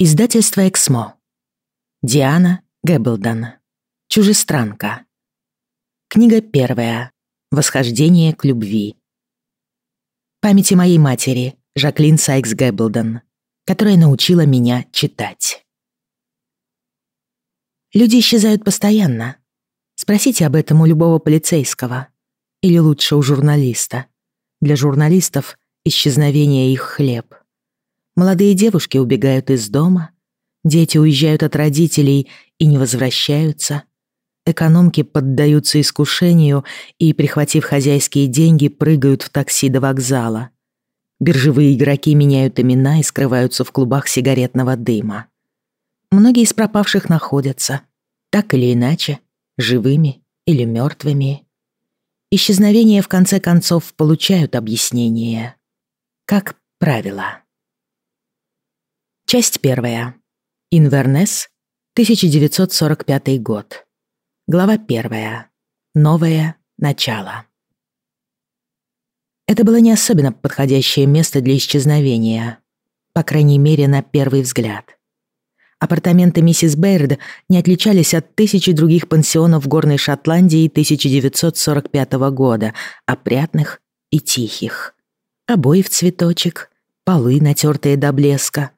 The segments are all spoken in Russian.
Издательство «Эксмо». Диана Гэбблдон. Чужестранка. Книга первая. Восхождение к любви. Памяти моей матери, Жаклин Сайкс Гэбблдон, которая научила меня читать. Люди исчезают постоянно. Спросите об этом у любого полицейского. Или лучше у журналиста. Для журналистов исчезновение их хлеб. Молодые девушки убегают из дома, дети уезжают от родителей и не возвращаются. Экономки поддаются искушению и, прихватив хозяйские деньги, прыгают в такси до вокзала. Биржевые игроки меняют имена и скрываются в клубах сигаретного дыма. Многие из пропавших находятся, так или иначе, живыми или мертвыми. Исчезновения, в конце концов, получают объяснение. Как правило. Часть первая. Инвернес, 1945 год. Глава первая. Новое начало. Это было не особенно подходящее место для исчезновения, по крайней мере, на первый взгляд. Апартаменты миссис Бэйрд не отличались от тысячи других пансионов в Горной Шотландии 1945 года, опрятных и тихих. Обои в цветочек, полы, натертые до блеска,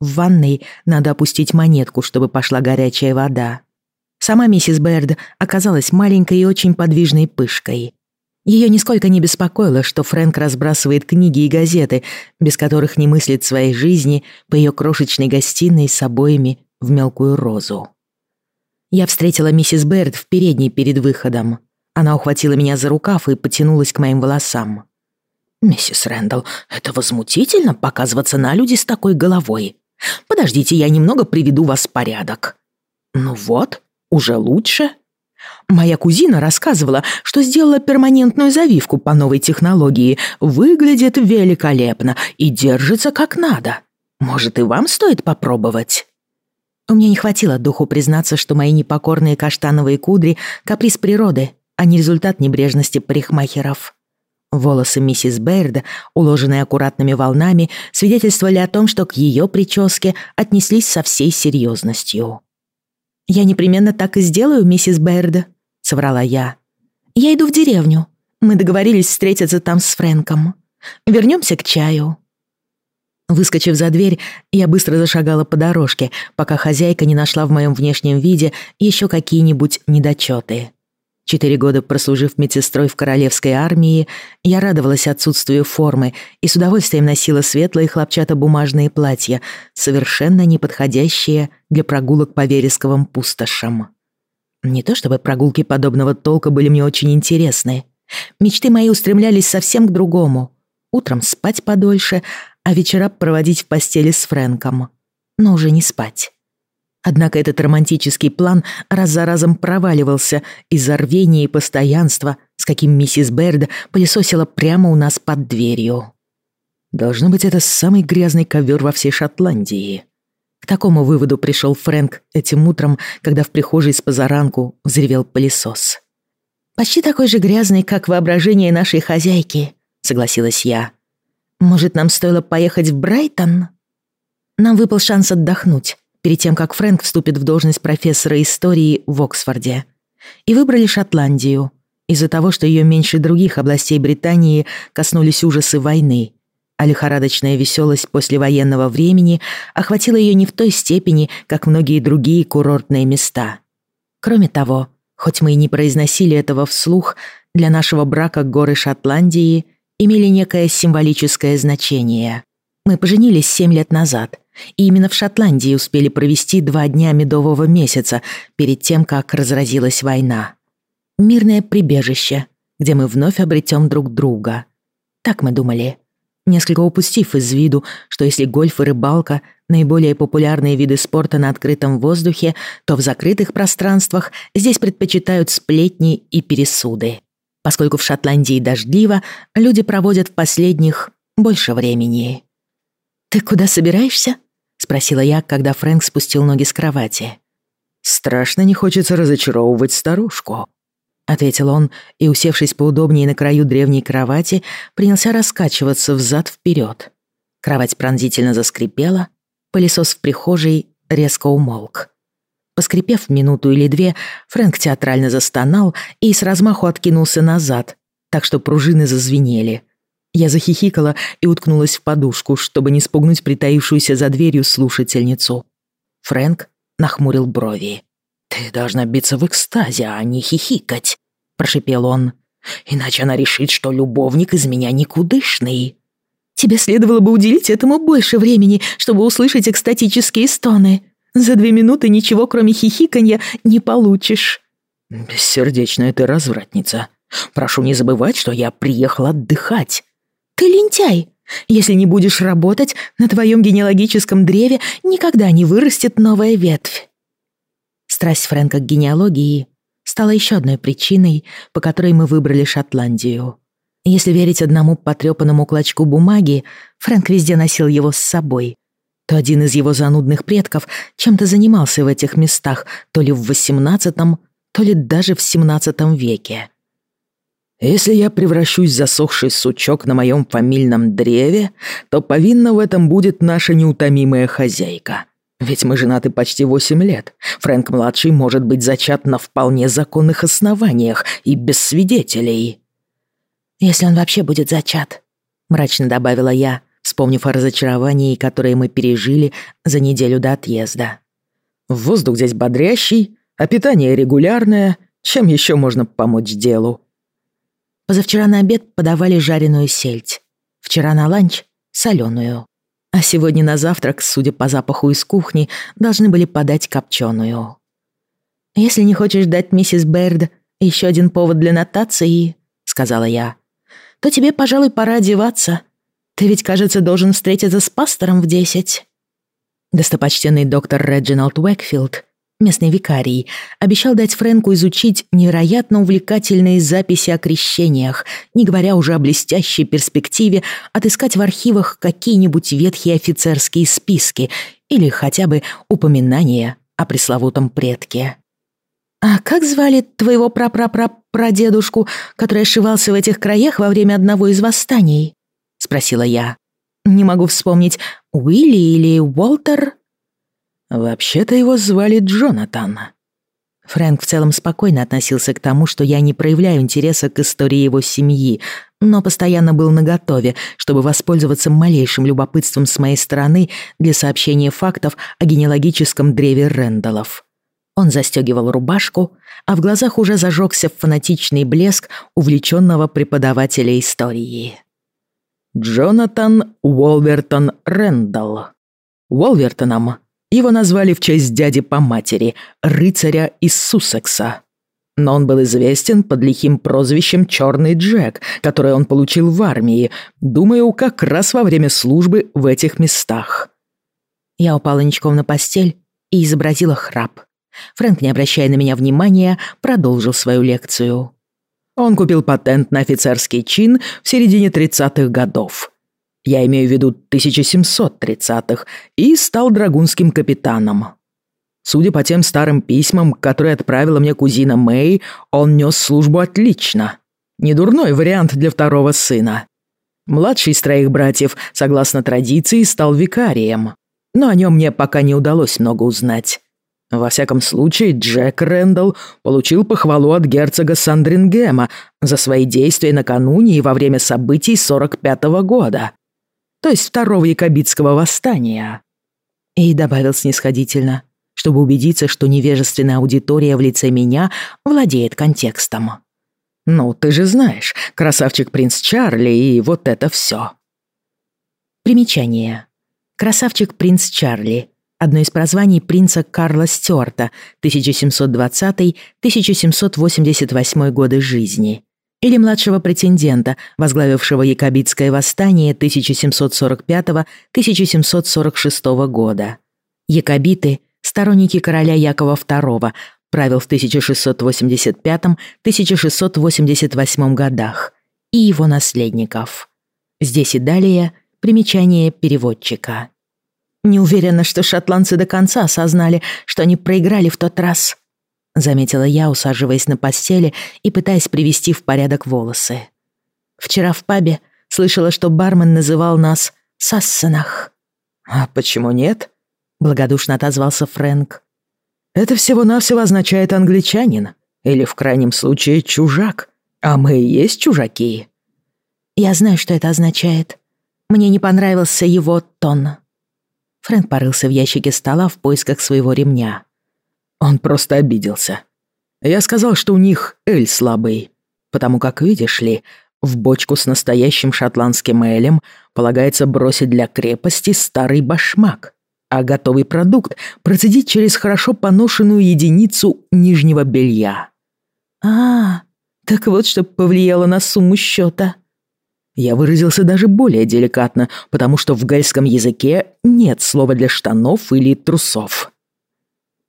в ванной надо опустить монетку, чтобы пошла горячая вода. Сама миссис Берд оказалась маленькой и очень подвижной пышкой. Ее нисколько не беспокоило, что Фрэнк разбрасывает книги и газеты, без которых не мыслит своей жизни по ее крошечной гостиной с обоями в мелкую розу. Я встретила миссис Берд в передней перед выходом. Она ухватила меня за рукав и потянулась к моим волосам. «Миссис Рэндалл, это возмутительно показываться на люди с такой головой. Подождите, я немного приведу вас в порядок. Ну вот, уже лучше. Моя кузина рассказывала, что сделала перманентную завивку по новой технологии. Выглядит великолепно и держится как надо. Может, и вам стоит попробовать? У меня не хватило духу признаться, что мои непокорные каштановые кудри — каприз природы, а не результат небрежности парикмахеров. Волосы миссис Бэйрда, уложенные аккуратными волнами, свидетельствовали о том, что к ее прическе отнеслись со всей серьезностью. «Я непременно так и сделаю, миссис Бэйрда», — соврала я. «Я иду в деревню. Мы договорились встретиться там с Фрэнком. Вернемся к чаю». Выскочив за дверь, я быстро зашагала по дорожке, пока хозяйка не нашла в моем внешнем виде еще какие-нибудь недочеты. Четыре года прослужив медсестрой в королевской армии, я радовалась отсутствию формы и с удовольствием носила светлые хлопчатобумажные платья, совершенно неподходящие для прогулок по вересковым пустошам. Не то чтобы прогулки подобного толка были мне очень интересны. Мечты мои устремлялись совсем к другому. Утром спать подольше, а вечера проводить в постели с Фрэнком. Но уже не спать. Однако этот романтический план раз за разом проваливался из-за рвения и постоянства, с каким миссис Берд пылесосила прямо у нас под дверью. Должно быть, это самый грязный ковер во всей Шотландии. К такому выводу пришел Фрэнк этим утром, когда в прихожей с позаранку взревел пылесос. «Почти такой же грязный, как воображение нашей хозяйки», — согласилась я. «Может, нам стоило поехать в Брайтон?» Нам выпал шанс отдохнуть, перед тем, как Фрэнк вступит в должность профессора истории в Оксфорде. И выбрали Шотландию из-за того, что ее меньше других областей Британии коснулись ужасы войны, а лихорадочная веселость послевоенного времени охватила ее не в той степени, как многие другие курортные места. Кроме того, хоть мы и не произносили этого вслух, для нашего брака горы Шотландии имели некое символическое значение. Мы поженились семь лет назад — и именно в Шотландии успели провести два дня медового месяца перед тем, как разразилась война. Мирное прибежище, где мы вновь обретем друг друга. Так мы думали. Несколько упустив из виду, что если гольф и рыбалка — наиболее популярные виды спорта на открытом воздухе, то в закрытых пространствах здесь предпочитают сплетни и пересуды. Поскольку в Шотландии дождливо, люди проводят в последних больше времени. «Ты куда собираешься?» — спросила я, когда Фрэнк спустил ноги с кровати. «Страшно не хочется разочаровывать старушку», — ответил он и, усевшись поудобнее на краю древней кровати, принялся раскачиваться взад вперед. Кровать пронзительно заскрипела, Пылесос в прихожей резко умолк. Поскрипев минуту или две, Фрэнк театрально застонал и с размаху откинулся назад, так что пружины зазвенели. Я захихикала и уткнулась в подушку, чтобы не спугнуть притаившуюся за дверью слушательницу. Фрэнк нахмурил брови. «Ты должна биться в экстазе, а не хихикать», — прошипел он. «Иначе она решит, что любовник из меня никудышный». «Тебе следовало бы уделить этому больше времени, чтобы услышать экстатические стоны. За две минуты ничего, кроме хихиканья, не получишь». «Бессердечная ты развратница. Прошу не забывать, что я приехал отдыхать». «Ты лентяй. Если не будешь работать, на твоем генеалогическом древе никогда не вырастет новая ветвь». Страсть Фрэнка к генеалогии стала еще одной причиной, по которой мы выбрали Шотландию. Если верить одному потрепанному клочку бумаги, Фрэнк везде носил его с собой. То один из его занудных предков чем-то занимался в этих местах, то ли в XVIII, то ли даже в XVII веке. Если я превращусь в засохший сучок на моем фамильном древе, то повинна в этом будет наша неутомимая хозяйка. Ведь мы женаты почти восемь лет. Фрэнк-младший может быть зачат на вполне законных основаниях и без свидетелей. «Если он вообще будет зачат», — мрачно добавила я, вспомнив о разочаровании, которое мы пережили за неделю до отъезда. «Воздух здесь бодрящий, а питание регулярное. Чем еще можно помочь делу?» Позавчера на обед подавали жареную сельдь. Вчера на ланч — соленую. А сегодня на завтрак, судя по запаху из кухни, должны были подать копченую. «Если не хочешь дать миссис Берд еще один повод для нотации», — сказала я, «то тебе, пожалуй, пора одеваться. Ты ведь, кажется, должен встретиться с пастором в десять». Достопочтенный доктор Реджиналд Уэкфилд местный викарий, обещал дать Фрэнку изучить невероятно увлекательные записи о крещениях, не говоря уже о блестящей перспективе отыскать в архивах какие-нибудь ветхие офицерские списки или хотя бы упоминания о пресловутом предке. «А как звали твоего прапрапрапрадедушку, который ошивался в этих краях во время одного из восстаний?» — спросила я. «Не могу вспомнить, Уилли или Уолтер?» «Вообще-то его звали Джонатан». Фрэнк в целом спокойно относился к тому, что я не проявляю интереса к истории его семьи, но постоянно был наготове, чтобы воспользоваться малейшим любопытством с моей стороны для сообщения фактов о генеалогическом древе Рэндаллов. Он застегивал рубашку, а в глазах уже зажегся фанатичный блеск увлеченного преподавателя истории. Джонатан Уолвертон Рэндалл. Уолвертоном его назвали в честь дяди по матери, рыцаря из Суссекса. Но он был известен под лихим прозвищем «Чёрный Джек», которое он получил в армии, думаю, как раз во время службы в этих местах. Я упала ничком на постель и изобразила храп. Фрэнк, не обращая на меня внимания, продолжил свою лекцию. Он купил патент на офицерский чин в середине 30-х годов я имею в виду 1730-х, и стал драгунским капитаном. Судя по тем старым письмам, которые отправила мне кузина Мэй, он нес службу отлично. Недурной вариант для второго сына. Младший из троих братьев, согласно традиции, стал викарием. Но о нем мне пока не удалось много узнать. Во всяком случае, Джек Рэндалл получил похвалу от герцога Сандрингема за свои действия накануне и во время событий 45-го года то есть второго якобитского восстания». И добавил снисходительно, чтобы убедиться, что невежественная аудитория в лице меня владеет контекстом. «Ну, ты же знаешь, красавчик принц Чарли и вот это все. Примечание. Красавчик принц Чарли. Одно из прозваний принца Карла Стюарта, 1720-1788 годы жизни или младшего претендента, возглавившего Якобитское восстание 1745-1746 года. Якобиты – сторонники короля Якова II, правил в 1685-1688 годах, и его наследников. Здесь и далее примечание переводчика. Не уверена, что шотландцы до конца осознали, что они проиграли в тот раз, заметила я, усаживаясь на постели и пытаясь привести в порядок волосы. Вчера в пабе слышала, что бармен называл нас Сассенах. А почему нет? — благодушно отозвался Фрэнк. «Это всего-навсего означает англичанин, или в крайнем случае чужак, а мы и есть чужаки». «Я знаю, что это означает. Мне не понравился его тон». Фрэнк порылся в ящике стола в поисках своего ремня. Он просто обиделся. Я сказал, что у них эль слабый, потому как, видишь ли, в бочку с настоящим шотландским элем полагается бросить для крепости старый башмак, а готовый продукт процедить через хорошо поношенную единицу нижнего белья. А, так вот что повлияло на сумму счета. Я выразился даже более деликатно, потому что в гальском языке нет слова для штанов или трусов.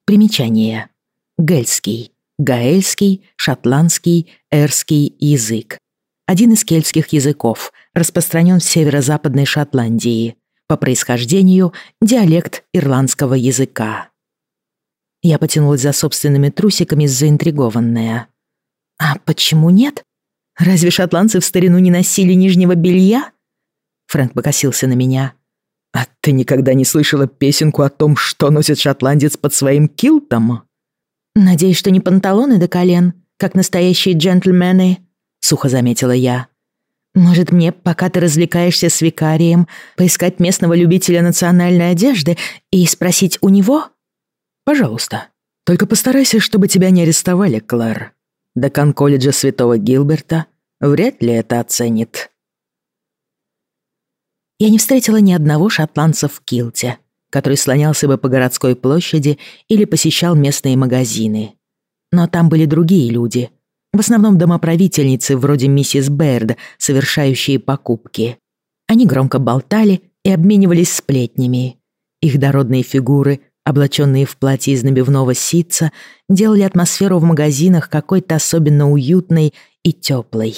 Примечание. Гельский, гаэльский, шотландский, эрский язык. Один из кельтских языков, распространен в северо-западной Шотландии. По происхождению диалект ирландского языка. Я потянулась за собственными трусиками, заинтригованная. «А почему нет? Разве шотландцы в старину не носили нижнего белья?» Фрэнк покосился на меня. «А ты никогда не слышала песенку о том, что носит шотландец под своим килтом?» «Надеюсь, что не панталоны до колен, как настоящие джентльмены», — сухо заметила я. «Может, мне, пока ты развлекаешься с викарием, поискать местного любителя национальной одежды и спросить у него?» «Пожалуйста. Только постарайся, чтобы тебя не арестовали, Клэр. Декан колледжа Святого Гилберта вряд ли это оценит» я не встретила ни одного шотландца в килте, который слонялся бы по городской площади или посещал местные магазины. Но там были другие люди, в основном домоправительницы вроде миссис Бэрд, совершающие покупки. Они громко болтали и обменивались сплетнями. Их дородные фигуры, облаченные в платье из набивного ситца, делали атмосферу в магазинах какой-то особенно уютной и теплой,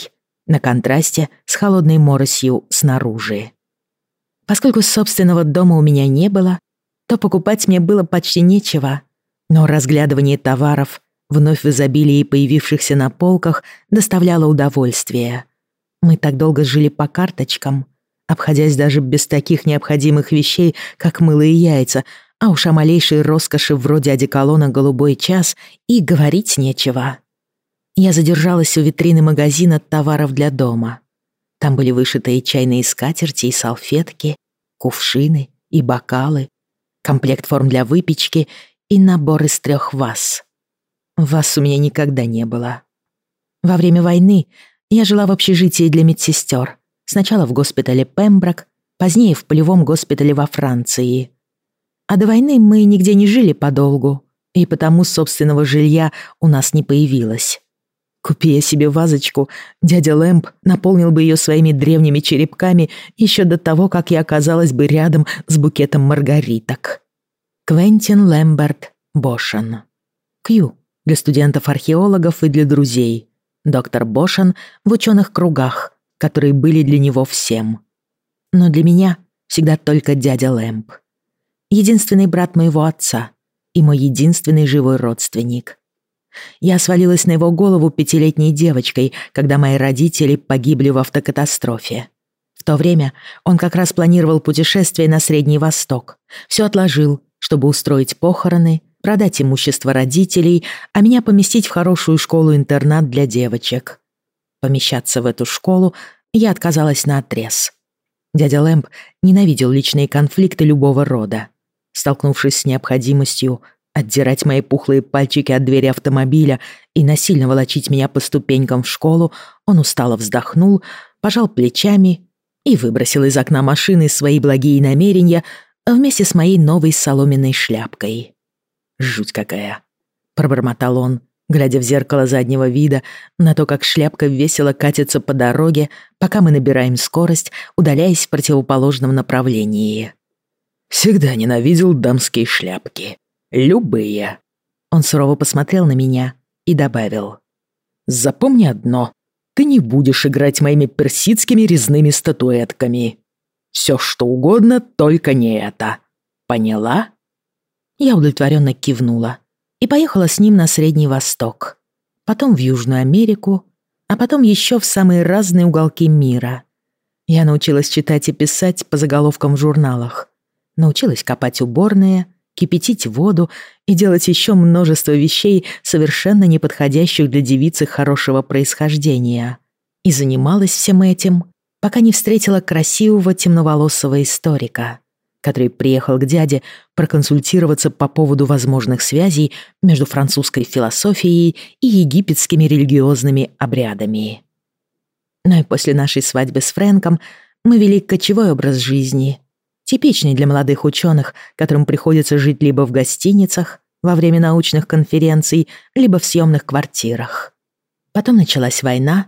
на контрасте с холодной моросью снаружи. Поскольку собственного дома у меня не было, то покупать мне было почти нечего. Но разглядывание товаров, вновь в изобилии появившихся на полках, доставляло удовольствие. Мы так долго жили по карточкам, обходясь даже без таких необходимых вещей, как мыло и яйца, а уж о малейшей роскоши вроде одеколона «Голубой час» и говорить нечего. Я задержалась у витрины магазина товаров для дома. Там были вышитые чайные скатерти и салфетки, кувшины и бокалы, комплект форм для выпечки и набор из трех ваз. Ваз у меня никогда не было. Во время войны я жила в общежитии для медсестер. Сначала в госпитале Пемброк, позднее в полевом госпитале во Франции. А до войны мы нигде не жили подолгу, и потому собственного жилья у нас не появилось. Купи я себе вазочку, дядя Лэмп наполнил бы ее своими древними черепками еще до того, как я оказалась бы рядом с букетом маргариток. Квентин Лэмберт Бошен. Кью для студентов-археологов и для друзей. Доктор Бошен в ученых кругах, которые были для него всем. Но для меня всегда только дядя Лэмп. Единственный брат моего отца и мой единственный живой родственник — я свалилась на его голову пятилетней девочкой, когда мои родители погибли в автокатастрофе. В то время он как раз планировал путешествие на Средний Восток. Все отложил, чтобы устроить похороны, продать имущество родителей, а меня поместить в хорошую школу-интернат для девочек. Помещаться в эту школу я отказалась на отрез. Дядя Лэмп ненавидел личные конфликты любого рода. Столкнувшись с необходимостью Отдирать мои пухлые пальчики от двери автомобиля и насильно волочить меня по ступенькам в школу, он устало вздохнул, пожал плечами и выбросил из окна машины свои благие намерения вместе с моей новой соломенной шляпкой. «Жуть какая!» — пробормотал он, глядя в зеркало заднего вида на то, как шляпка весело катится по дороге, пока мы набираем скорость, удаляясь в противоположном направлении. «Всегда ненавидел дамские шляпки», Любые. Он сурово посмотрел на меня и добавил. Запомни одно. Ты не будешь играть моими персидскими резными статуэтками. Все что угодно, только не это. Поняла? Я удовлетворенно кивнула и поехала с ним на Средний Восток, потом в Южную Америку, а потом еще в самые разные уголки мира. Я научилась читать и писать по заголовкам в журналах, научилась копать уборные кипятить воду и делать еще множество вещей, совершенно неподходящих для девицы хорошего происхождения. И занималась всем этим, пока не встретила красивого темноволосого историка, который приехал к дяде проконсультироваться по поводу возможных связей между французской философией и египетскими религиозными обрядами. Но и после нашей свадьбы с Фрэнком мы вели кочевой образ жизни, типичный для молодых ученых, которым приходится жить либо в гостиницах во время научных конференций, либо в съемных квартирах. Потом началась война,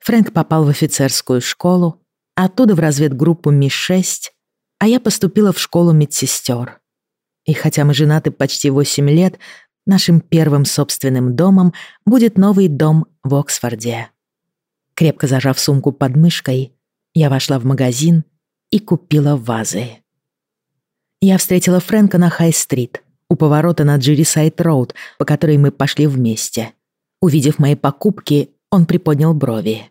Фрэнк попал в офицерскую школу, а оттуда в разведгруппу Ми-6, а я поступила в школу медсестер. И хотя мы женаты почти 8 лет, нашим первым собственным домом будет новый дом в Оксфорде. Крепко зажав сумку под мышкой, я вошла в магазин и купила вазы. Я встретила Фрэнка на Хай-стрит, у поворота на Джерисайд-роуд, по которой мы пошли вместе. Увидев мои покупки, он приподнял брови.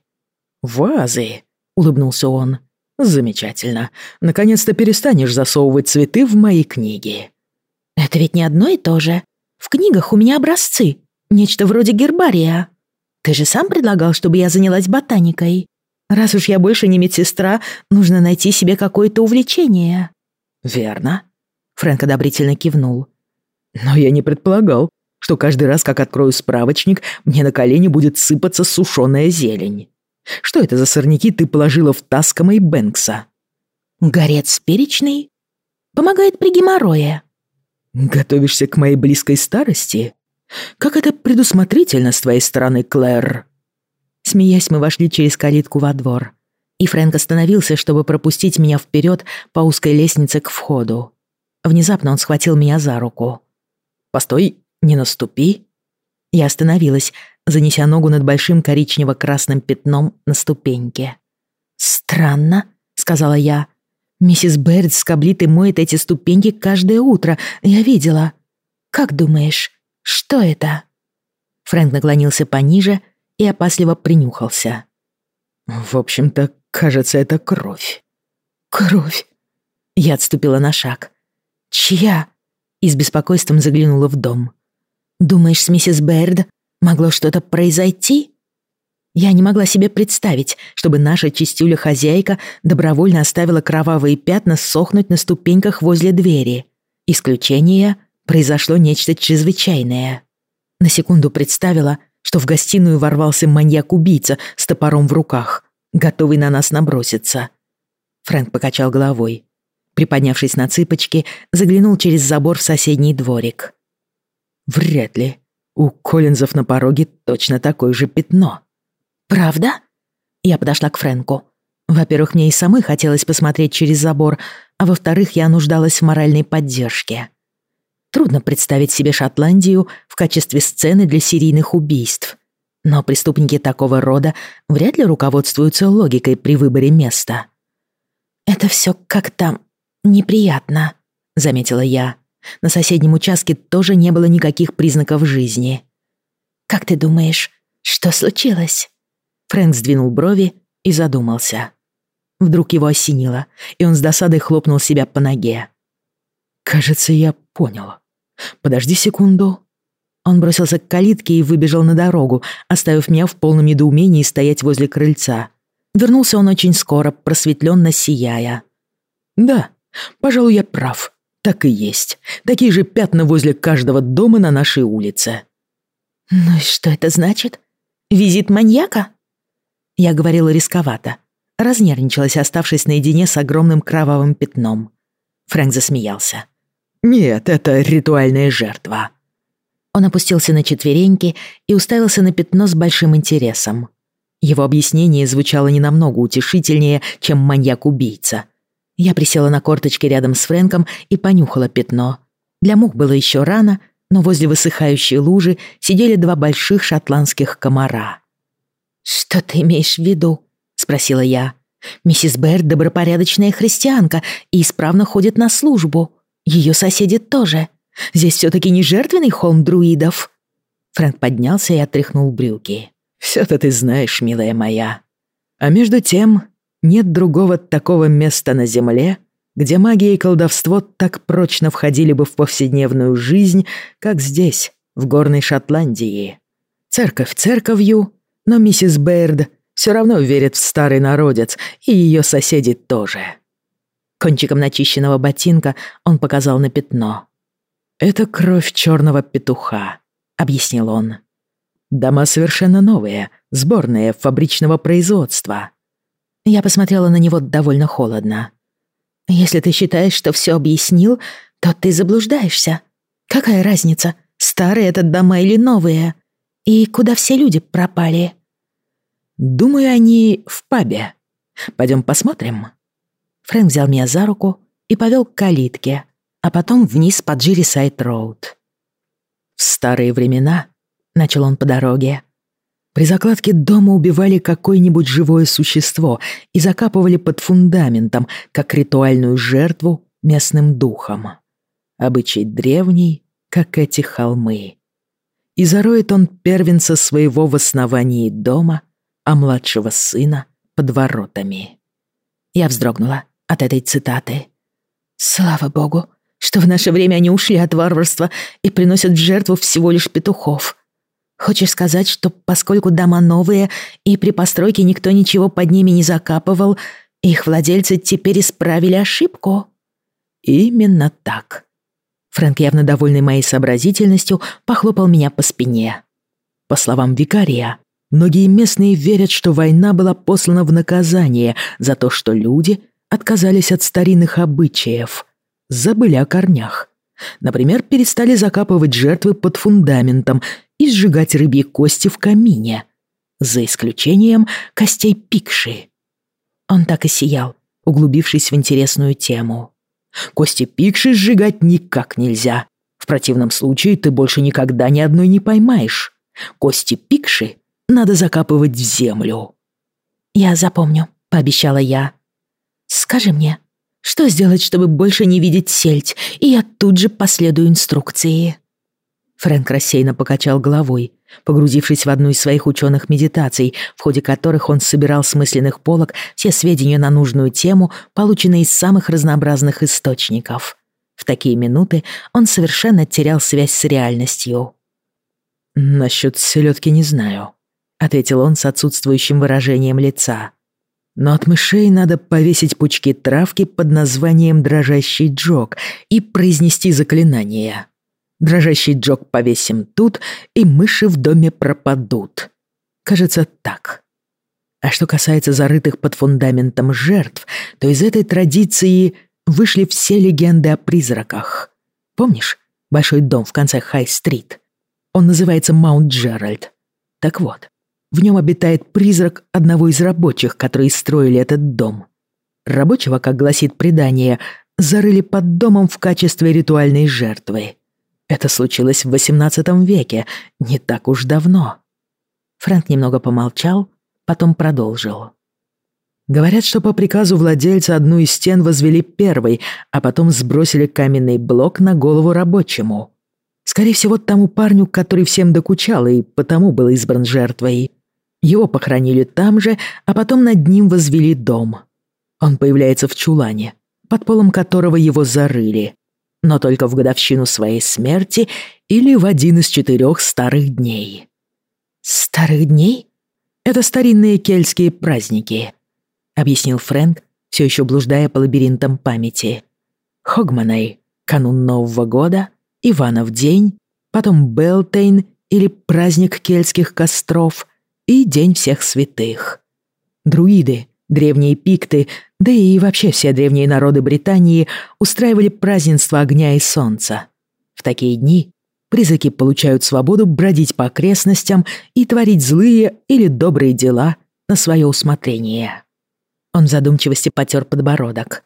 «Вазы?» — улыбнулся он. «Замечательно. Наконец-то перестанешь засовывать цветы в мои книги». «Это ведь не одно и то же. В книгах у меня образцы. Нечто вроде гербария. Ты же сам предлагал, чтобы я занялась ботаникой. Раз уж я больше не медсестра, нужно найти себе какое-то увлечение». «Верно», — Фрэнк одобрительно кивнул. «Но я не предполагал, что каждый раз, как открою справочник, мне на колени будет сыпаться сушеная зелень. Что это за сорняки ты положила в Таскома и Бэнкса?» «Горец перечный. Помогает при геморрое». «Готовишься к моей близкой старости? Как это предусмотрительно с твоей стороны, Клэр?» Смеясь, мы вошли через калитку во двор, и Фрэнк остановился, чтобы пропустить меня вперед по узкой лестнице к входу. Внезапно он схватил меня за руку. «Постой, не наступи». Я остановилась, занеся ногу над большим коричнево-красным пятном на ступеньке. «Странно», — сказала я. «Миссис Бэрд скоблит и моет эти ступеньки каждое утро, я видела. Как думаешь, что это?» Фрэнк наклонился пониже и опасливо принюхался. «В общем-то, кажется, это кровь». «Кровь?» Я отступила на шаг. «Чья?» И с беспокойством заглянула в дом. «Думаешь, с миссис Бэрд могло что-то произойти?» Я не могла себе представить, чтобы наша чистюля-хозяйка добровольно оставила кровавые пятна сохнуть на ступеньках возле двери. Исключение — произошло нечто чрезвычайное. На секунду представила, что в гостиную ворвался маньяк-убийца с топором в руках, готовый на нас наброситься. Фрэнк покачал головой. Приподнявшись на цыпочки, заглянул через забор в соседний дворик. «Вряд ли. У Коллинзов на пороге точно такое же пятно». «Правда?» Я подошла к Фрэнку. Во-первых, мне и самой хотелось посмотреть через забор, а во-вторых, я нуждалась в моральной поддержке. Трудно представить себе Шотландию в качестве сцены для серийных убийств. Но преступники такого рода вряд ли руководствуются логикой при выборе места. «Это все как-то неприятно», — заметила я. На соседнем участке тоже не было никаких признаков жизни. «Как ты думаешь, что случилось?» Фрэнк сдвинул брови и задумался. Вдруг его осенило, и он с досадой хлопнул себя по ноге. «Кажется, я понял. Подожди секунду». Он бросился к калитке и выбежал на дорогу, оставив меня в полном недоумении стоять возле крыльца. Вернулся он очень скоро, просветленно сияя. «Да, пожалуй, я прав. Так и есть. Такие же пятна возле каждого дома на нашей улице». «Ну и что это значит? Визит маньяка?» Я говорила рисковато. Разнервничалась, оставшись наедине с огромным кровавым пятном. Фрэнк засмеялся. «Нет, это ритуальная жертва». Он опустился на четвереньки и уставился на пятно с большим интересом. Его объяснение звучало не намного утешительнее, чем маньяк-убийца. Я присела на корточки рядом с Фрэнком и понюхала пятно. Для мух было еще рано, но возле высыхающей лужи сидели два больших шотландских комара. «Что ты имеешь в виду?» — спросила я. «Миссис Берд добропорядочная христианка и исправно ходит на службу. Ее соседи тоже. Здесь все-таки не жертвенный холм друидов». Фрэнк поднялся и отряхнул брюки. «Все-то ты знаешь, милая моя. А между тем, нет другого такого места на земле, где магия и колдовство так прочно входили бы в повседневную жизнь, как здесь, в горной Шотландии. Церковь церковью, но миссис Бэйрд все равно верит в старый народец, и ее соседи тоже. Кончиком начищенного ботинка он показал на пятно. «Это кровь черного петуха», — объяснил он. «Дома совершенно новые, сборные, фабричного производства». Я посмотрела на него довольно холодно. «Если ты считаешь, что все объяснил, то ты заблуждаешься. Какая разница, старые это дома или новые? И куда все люди пропали?» «Думаю, они в пабе. Пойдем посмотрим». Фрэнк взял меня за руку и повел к калитке, а потом вниз по Джирисайд-Роуд. В старые времена, начал он по дороге, при закладке дома убивали какое-нибудь живое существо и закапывали под фундаментом, как ритуальную жертву местным духом. Обычай древний, как эти холмы. И зароет он первенца своего в основании дома, а младшего сына под воротами. Я вздрогнула от этой цитаты. «Слава богу, что в наше время они ушли от варварства и приносят в жертву всего лишь петухов. Хочешь сказать, что поскольку дома новые и при постройке никто ничего под ними не закапывал, их владельцы теперь исправили ошибку?» «Именно так». Фрэнк, явно довольный моей сообразительностью, похлопал меня по спине. По словам викария, многие местные верят, что война была послана в наказание за то, что люди отказались от старинных обычаев, забыли о корнях. Например, перестали закапывать жертвы под фундаментом и сжигать рыбьи кости в камине, за исключением костей пикши. Он так и сиял, углубившись в интересную тему. Кости пикши сжигать никак нельзя. В противном случае ты больше никогда ни одной не поймаешь. Кости пикши надо закапывать в землю. «Я запомню», — пообещала я. «Скажи мне, что сделать, чтобы больше не видеть сельдь, и я тут же последую инструкции?» Фрэнк рассеянно покачал головой, погрузившись в одну из своих ученых медитаций, в ходе которых он собирал с мысленных полок все сведения на нужную тему, полученные из самых разнообразных источников. В такие минуты он совершенно терял связь с реальностью. «Насчёт селёдки не знаю», — ответил он с отсутствующим выражением лица. «Но от мышей надо повесить пучки травки под названием «дрожащий джок» и произнести заклинание». Дрожащий джок повесим тут, и мыши в доме пропадут. Кажется, так. А что касается зарытых под фундаментом жертв, то из этой традиции вышли все легенды о призраках. Помнишь большой дом в конце Хай-стрит? Он называется Маунт Джеральд. Так вот, в нем обитает призрак одного из рабочих, которые строили этот дом. Рабочего, как гласит предание, зарыли под домом в качестве ритуальной жертвы. Это случилось в XVIII веке, не так уж давно. Фрэнк немного помолчал, потом продолжил. Говорят, что по приказу владельца одну из стен возвели первой, а потом сбросили каменный блок на голову рабочему. Скорее всего, тому парню, который всем докучал и потому был избран жертвой. Его похоронили там же, а потом над ним возвели дом. Он появляется в чулане, под полом которого его зарыли но только в годовщину своей смерти или в один из четырех старых дней. «Старых дней?» «Это старинные кельтские праздники», — объяснил Фрэнк, все еще блуждая по лабиринтам памяти. «Хогманей, канун Нового года, Иванов день, потом Белтейн или праздник кельтских костров и День всех святых. Друиды Древние пикты, да и вообще все древние народы Британии устраивали празднество огня и солнца. В такие дни призраки получают свободу бродить по окрестностям и творить злые или добрые дела на свое усмотрение. Он в задумчивости потер подбородок.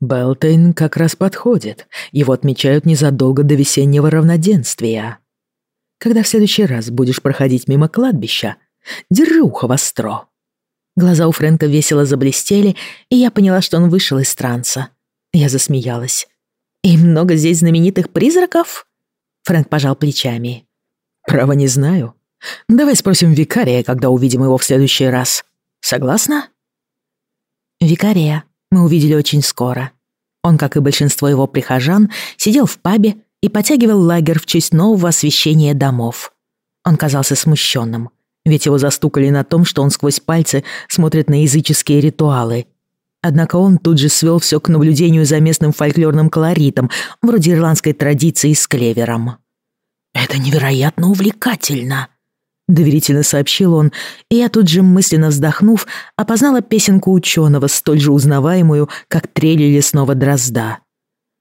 Белтейн как раз подходит. Его отмечают незадолго до весеннего равноденствия. Когда в следующий раз будешь проходить мимо кладбища, держи ухо востро. Глаза у Фрэнка весело заблестели, и я поняла, что он вышел из транса. Я засмеялась. «И много здесь знаменитых призраков?» Фрэнк пожал плечами. «Право не знаю. Давай спросим викария, когда увидим его в следующий раз. Согласна?» Викария мы увидели очень скоро. Он, как и большинство его прихожан, сидел в пабе и потягивал лагерь в честь нового освещения домов. Он казался смущенным, ведь его застукали на том, что он сквозь пальцы смотрит на языческие ритуалы. Однако он тут же свел все к наблюдению за местным фольклорным колоритом, вроде ирландской традиции с клевером. «Это невероятно увлекательно», — доверительно сообщил он, и я тут же, мысленно вздохнув, опознала песенку ученого, столь же узнаваемую, как трели лесного дрозда.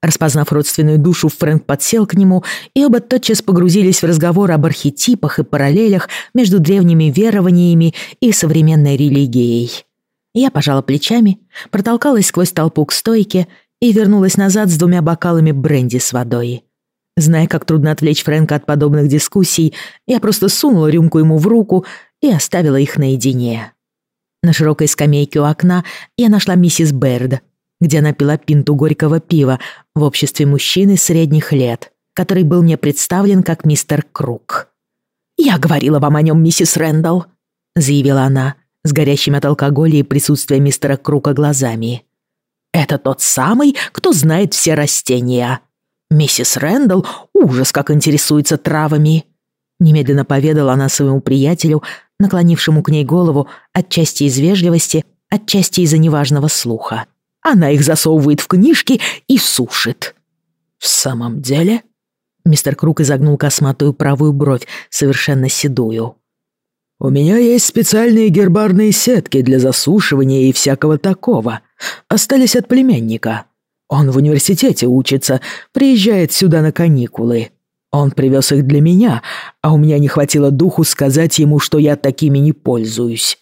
Распознав родственную душу, Фрэнк подсел к нему, и оба тотчас погрузились в разговор об архетипах и параллелях между древними верованиями и современной религией. Я пожала плечами, протолкалась сквозь толпу к стойке и вернулась назад с двумя бокалами бренди с водой. Зная, как трудно отвлечь Фрэнка от подобных дискуссий, я просто сунула рюмку ему в руку и оставила их наедине. На широкой скамейке у окна я нашла миссис Берд, где она пила пинту горького пива в обществе мужчины средних лет, который был мне представлен как мистер Круг. «Я говорила вам о нем, миссис Рэндалл», — заявила она, с горящими от алкоголя и присутствия мистера Круга глазами. «Это тот самый, кто знает все растения. Миссис Рэндалл ужас как интересуется травами», — немедленно поведала она своему приятелю, наклонившему к ней голову отчасти из вежливости, отчасти из-за неважного слуха. Она их засовывает в книжки и сушит». «В самом деле?» Мистер Круг изогнул косматую правую бровь, совершенно седую. «У меня есть специальные гербарные сетки для засушивания и всякого такого. Остались от племянника. Он в университете учится, приезжает сюда на каникулы. Он привез их для меня, а у меня не хватило духу сказать ему, что я такими не пользуюсь.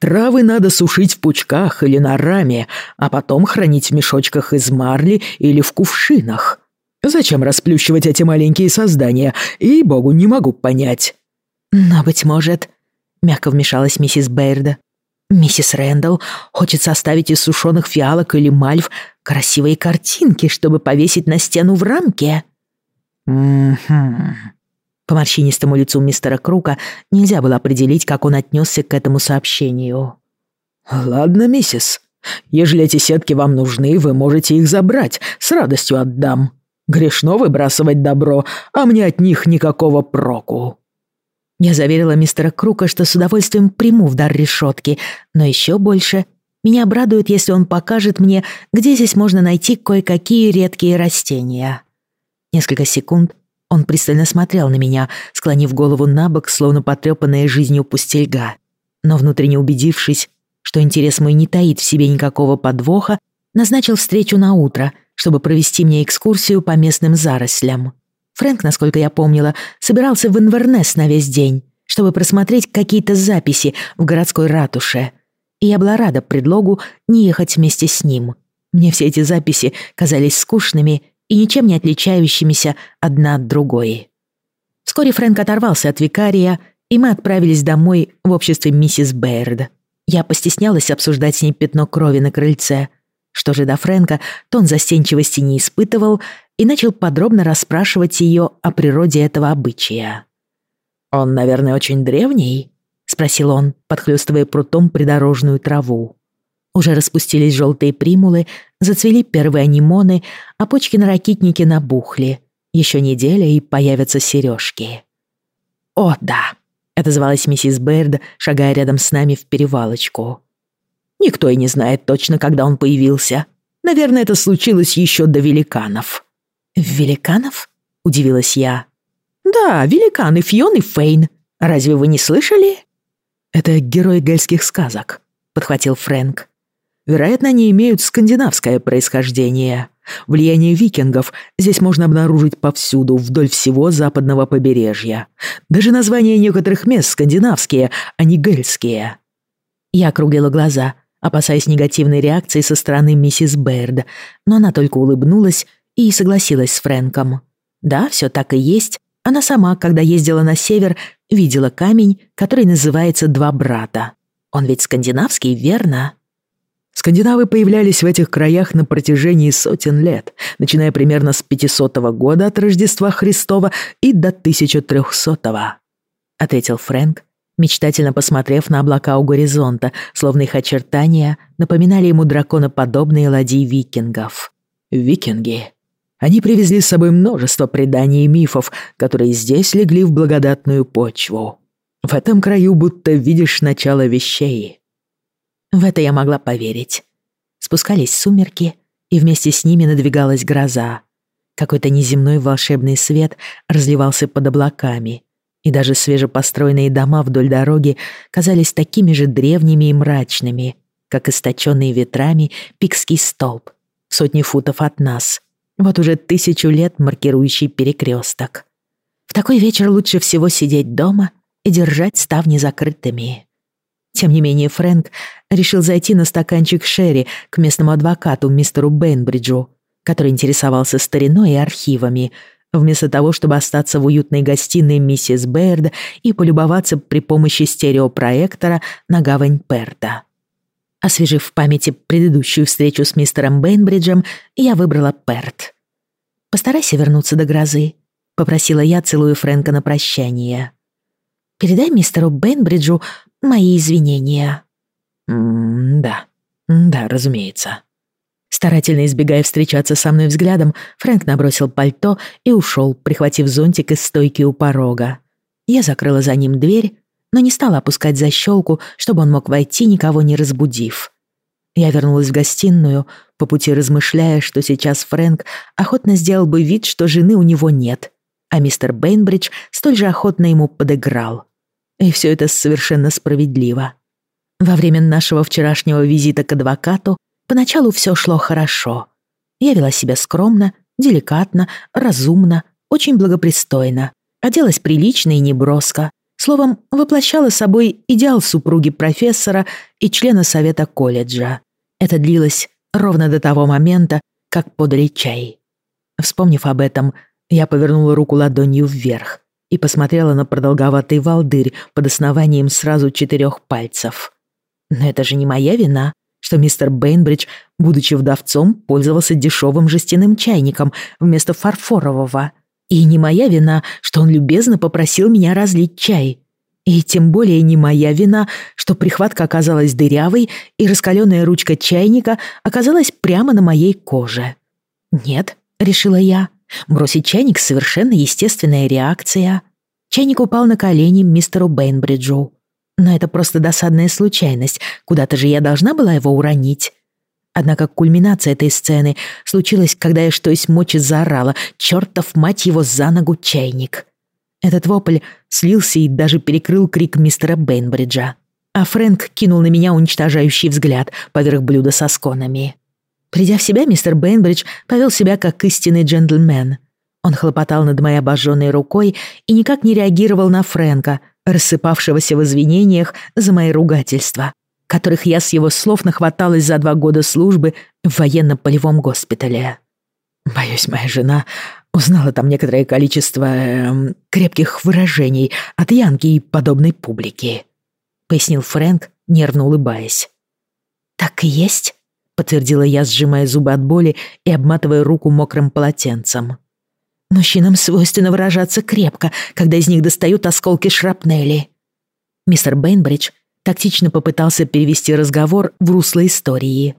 Травы надо сушить в пучках или на раме, а потом хранить в мешочках из марли или в кувшинах. Зачем расплющивать эти маленькие создания? И богу не могу понять. Но, быть может, мягко вмешалась миссис Бэйрда. Миссис Рэндалл хочет составить из сушеных фиалок или мальв красивые картинки, чтобы повесить на стену в рамке. «Угу», по морщинистому лицу мистера Крука нельзя было определить, как он отнесся к этому сообщению. «Ладно, миссис. Ежели эти сетки вам нужны, вы можете их забрать. С радостью отдам. Грешно выбрасывать добро, а мне от них никакого проку». Я заверила мистера Крука, что с удовольствием приму в дар решетки, но еще больше меня обрадует, если он покажет мне, где здесь можно найти кое-какие редкие растения. Несколько секунд он пристально смотрел на меня, склонив голову на бок, словно потрепанная жизнью пустельга. Но внутренне убедившись, что интерес мой не таит в себе никакого подвоха, назначил встречу на утро, чтобы провести мне экскурсию по местным зарослям. Фрэнк, насколько я помнила, собирался в Инвернес на весь день, чтобы просмотреть какие-то записи в городской ратуше. И я была рада предлогу не ехать вместе с ним. Мне все эти записи казались скучными и ничем не отличающимися одна от другой. Вскоре Фрэнк оторвался от викария, и мы отправились домой в обществе миссис Бэйрд. Я постеснялась обсуждать с ней пятно крови на крыльце. Что же до Фрэнка, то он застенчивости не испытывал и начал подробно расспрашивать ее о природе этого обычая. «Он, наверное, очень древний?» — спросил он, подхлёстывая прутом придорожную траву. Уже распустились желтые примулы, зацвели первые анимоны, а почки на ракитнике набухли. Еще неделя, и появятся сережки. «О, да!» — отозвалась миссис Бэрд, шагая рядом с нами в перевалочку. «Никто и не знает точно, когда он появился. Наверное, это случилось еще до великанов». «Великанов?» — удивилась я. «Да, великаны Фьон и Фейн. Разве вы не слышали?» «Это герой гельских сказок», — подхватил Фрэнк. Вероятно, они имеют скандинавское происхождение. Влияние викингов здесь можно обнаружить повсюду, вдоль всего западного побережья. Даже названия некоторых мест скандинавские, а не гельские. Я округлила глаза, опасаясь негативной реакции со стороны миссис Бэрд, но она только улыбнулась и согласилась с Фрэнком. Да, все так и есть. Она сама, когда ездила на север, видела камень, который называется «Два брата». Он ведь скандинавский, верно? Скандинавы появлялись в этих краях на протяжении сотен лет, начиная примерно с 500 года от Рождества Христова и до 1300-го, ответил Фрэнк, мечтательно посмотрев на облака у горизонта, словно их очертания напоминали ему драконоподобные ладьи викингов. Викинги. Они привезли с собой множество преданий и мифов, которые здесь легли в благодатную почву. В этом краю будто видишь начало вещей. В это я могла поверить. Спускались сумерки, и вместе с ними надвигалась гроза. Какой-то неземной волшебный свет разливался под облаками, и даже свежепостроенные дома вдоль дороги казались такими же древними и мрачными, как источенный ветрами пикский столб, сотни футов от нас, вот уже тысячу лет маркирующий перекресток. В такой вечер лучше всего сидеть дома и держать ставни закрытыми. Тем не менее, Фрэнк решил зайти на стаканчик Шерри к местному адвокату мистеру Бейнбриджу, который интересовался стариной и архивами, вместо того, чтобы остаться в уютной гостиной миссис Бэрд и полюбоваться при помощи стереопроектора на гавань Перта. Освежив в памяти предыдущую встречу с мистером Бейнбриджем, я выбрала Перт. «Постарайся вернуться до грозы», — попросила я, целую Фрэнка на прощание. «Передай мистеру Бейнбриджу мои извинения». «М-да, да, разумеется». Старательно избегая встречаться со мной взглядом, Фрэнк набросил пальто и ушел, прихватив зонтик из стойки у порога. Я закрыла за ним дверь, но не стала опускать защелку, чтобы он мог войти, никого не разбудив. Я вернулась в гостиную, по пути размышляя, что сейчас Фрэнк охотно сделал бы вид, что жены у него нет, а мистер Бейнбридж столь же охотно ему подыграл. И все это совершенно справедливо. Во время нашего вчерашнего визита к адвокату поначалу все шло хорошо. Я вела себя скромно, деликатно, разумно, очень благопристойно, оделась прилично и неброско, словом, воплощала собой идеал супруги профессора и члена совета колледжа. Это длилось ровно до того момента, как подали чай. Вспомнив об этом, я повернула руку ладонью вверх и посмотрела на продолговатый волдырь под основанием сразу четырех пальцев. Но это же не моя вина, что мистер Бейнбридж, будучи вдовцом, пользовался дешевым жестяным чайником вместо фарфорового. И не моя вина, что он любезно попросил меня разлить чай. И тем более не моя вина, что прихватка оказалась дырявой и раскаленная ручка чайника оказалась прямо на моей коже. «Нет», — решила я, — «бросить чайник — совершенно естественная реакция». Чайник упал на колени мистеру Бейнбриджу. Но это просто досадная случайность. Куда-то же я должна была его уронить. Однако кульминация этой сцены случилась, когда я что есть мочи заорала «Чёртов, мать его, за ногу чайник!». Этот вопль слился и даже перекрыл крик мистера Бейнбриджа. А Фрэнк кинул на меня уничтожающий взгляд поверх блюда со сконами. Придя в себя, мистер Бейнбридж повел себя как истинный джентльмен. Он хлопотал над моей обожженной рукой и никак не реагировал на Фрэнка, рассыпавшегося в извинениях за мои ругательства, которых я с его слов нахваталась за два года службы в военно-полевом госпитале. Боюсь, моя жена узнала там некоторое количество э, крепких выражений от Янки и подобной публики», — пояснил Фрэнк, нервно улыбаясь. «Так и есть», — подтвердила я, сжимая зубы от боли и обматывая руку мокрым полотенцем. Мужчинам свойственно выражаться крепко, когда из них достают осколки шрапнели. Мистер Бейнбридж тактично попытался перевести разговор в русло истории.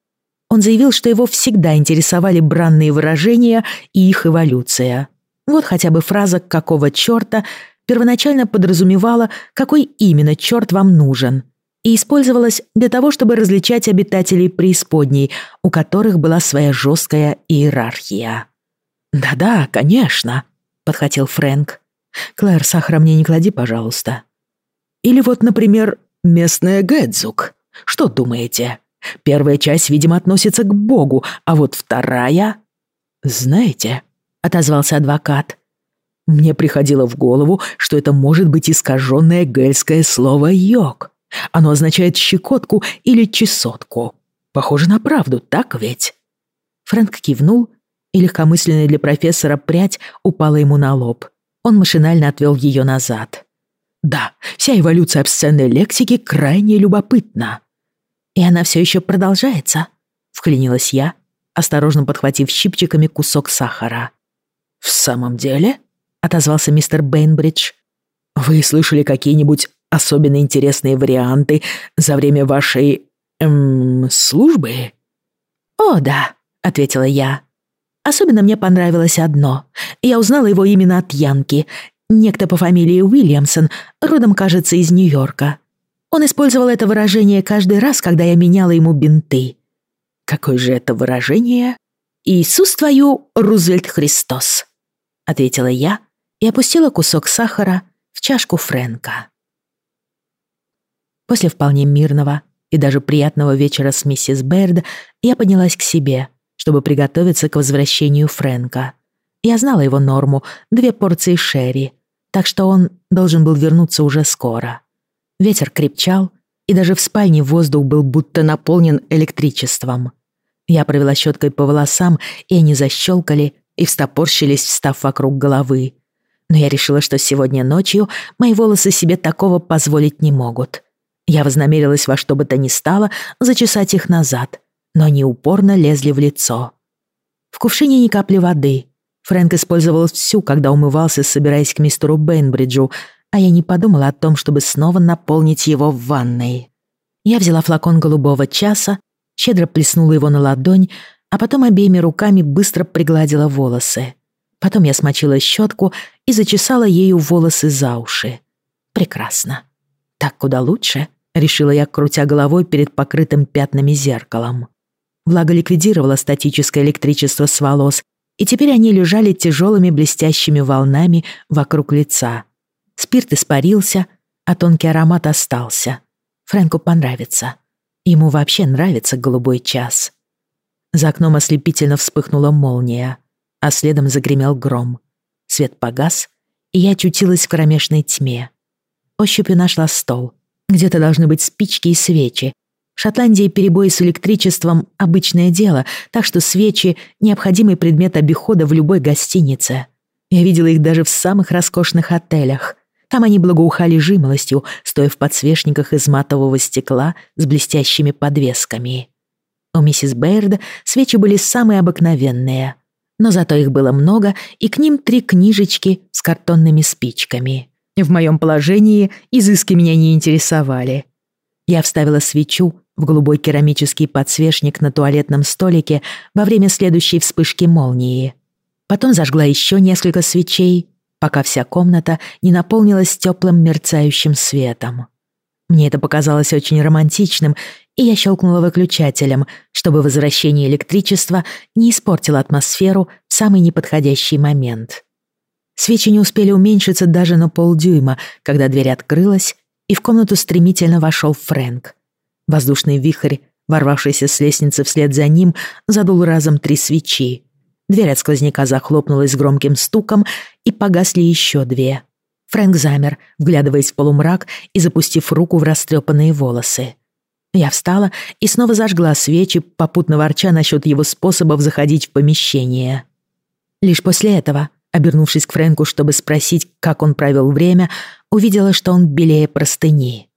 Он заявил, что его всегда интересовали бранные выражения и их эволюция. Вот хотя бы фраза «какого чёрта» первоначально подразумевала, какой именно чёрт вам нужен, и использовалась для того, чтобы различать обитателей преисподней, у которых была своя жесткая иерархия. «Да-да, конечно», — подхватил Фрэнк. «Клэр, сахара мне не клади, пожалуйста». «Или вот, например, местная Гэдзук. Что думаете? Первая часть, видимо, относится к Богу, а вот вторая...» «Знаете», — отозвался адвокат, «мне приходило в голову, что это может быть искаженное гельское слово «йог». Оно означает щекотку или чесотку. Похоже на правду, так ведь?» Фрэнк кивнул и легкомысленная для профессора прядь упала ему на лоб. Он машинально отвел ее назад. «Да, вся эволюция обсценной лексики крайне любопытна». «И она все еще продолжается?» — вклинилась я, осторожно подхватив щипчиками кусок сахара. «В самом деле?» — отозвался мистер Бейнбридж. «Вы слышали какие-нибудь особенно интересные варианты за время вашей... эм... службы?» «О, да», — ответила я. Особенно мне понравилось одно. Я узнала его именно от Янки. Некто по фамилии Уильямсон, родом, кажется, из Нью-Йорка. Он использовал это выражение каждый раз, когда я меняла ему бинты. Какое же это выражение? «Иисус твою, Рузвельт Христос», — ответила я и опустила кусок сахара в чашку Фрэнка. После вполне мирного и даже приятного вечера с миссис Берд я поднялась к себе, чтобы приготовиться к возвращению Фрэнка. Я знала его норму — две порции шерри, так что он должен был вернуться уже скоро. Ветер крепчал, и даже в спальне воздух был будто наполнен электричеством. Я провела щеткой по волосам, и они защелкали и встопорщились, встав вокруг головы. Но я решила, что сегодня ночью мои волосы себе такого позволить не могут. Я вознамерилась во что бы то ни стало зачесать их назад, но они упорно лезли в лицо. В кувшине ни капли воды. Фрэнк использовал всю, когда умывался, собираясь к мистеру Бейнбриджу, а я не подумала о том, чтобы снова наполнить его в ванной. Я взяла флакон голубого часа, щедро плеснула его на ладонь, а потом обеими руками быстро пригладила волосы. Потом я смочила щетку и зачесала ею волосы за уши. Прекрасно. Так куда лучше, решила я, крутя головой перед покрытым пятнами зеркалом. Влага ликвидировала статическое электричество с волос, и теперь они лежали тяжелыми блестящими волнами вокруг лица. Спирт испарился, а тонкий аромат остался. Фрэнку понравится. Ему вообще нравится голубой час. За окном ослепительно вспыхнула молния, а следом загремел гром. Свет погас, и я очутилась в кромешной тьме. Ощупью нашла стол. Где-то должны быть спички и свечи. В Шотландии перебои с электричеством — обычное дело, так что свечи — необходимый предмет обихода в любой гостинице. Я видела их даже в самых роскошных отелях. Там они благоухали жимолостью, стоя в подсвечниках из матового стекла с блестящими подвесками. У миссис Бэйрд свечи были самые обыкновенные, но зато их было много, и к ним три книжечки с картонными спичками. В моем положении изыски меня не интересовали. Я вставила свечу в голубой керамический подсвечник на туалетном столике во время следующей вспышки молнии. Потом зажгла еще несколько свечей пока вся комната не наполнилась теплым мерцающим светом. Мне это показалось очень романтичным, и я щелкнула выключателем, чтобы возвращение электричества не испортило атмосферу в самый неподходящий момент. Свечи не успели уменьшиться даже на полдюйма, когда дверь открылась, и в комнату стремительно вошел Фрэнк. Воздушный вихрь, ворвавшийся с лестницы вслед за ним, задул разом три свечи. Дверь от сквозняка захлопнулась громким стуком, и погасли еще две. Фрэнк замер, вглядываясь в полумрак и запустив руку в растрепанные волосы. Я встала и снова зажгла свечи, попутно ворча насчет его способов заходить в помещение. Лишь после этого, обернувшись к Фрэнку, чтобы спросить, как он провел время, увидела, что он белее простыни.